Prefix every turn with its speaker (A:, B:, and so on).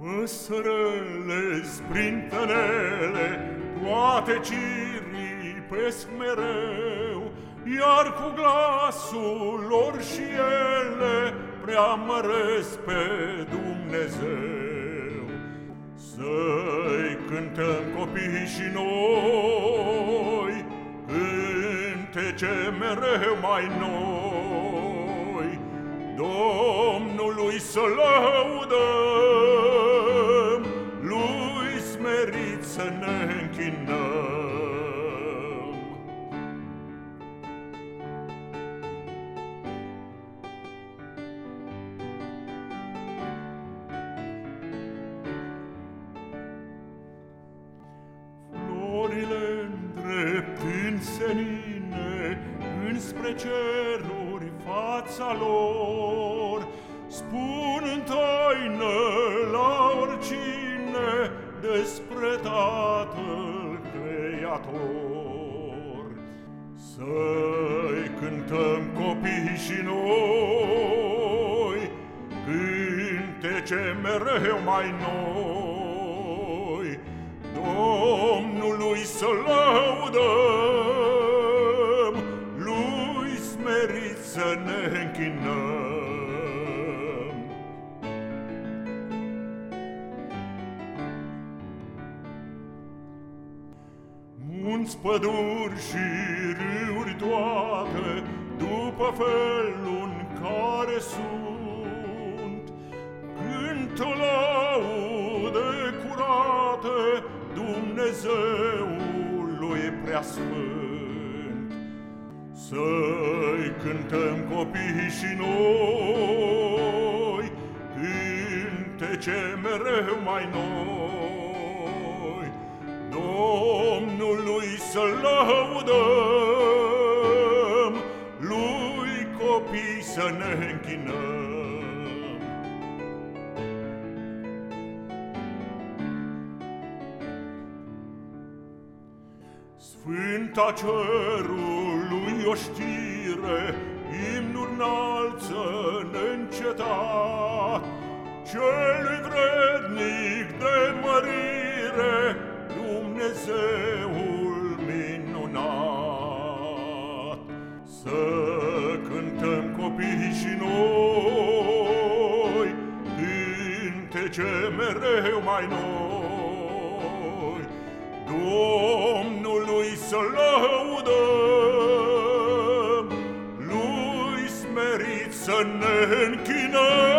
A: Păsărele sprintenele, toate ciripesc mereu, Iar cu glasul lor și ele preamăresc pe Dumnezeu. Să-i cântăm copii și noi, cântece mereu mai noi, Domnului să lăudăm, îndreptând senine înspre ceruri fața lor, spun în taină la oricine despre Tatăl Creator. Să-i cântăm copii și noi, cântece mereu mai noi, Domnului să ne închinăm. Munți, păduri și râuri toate, După felul în care sunt, Cântă laude curate Dumnezeului preasfânt. Să-i cântăm copii și noi, Cântece mereu mai noi, Domnului să lăudăm, lui copii să ne închinăm. Sfânta cerului o știre, imnul înalță neîncetat, celui vrednic de mărire, Dumnezeul minunat. Să cântăm copii și noi, cântece mereu mai noi, Domnului să lăudăm, sen en kina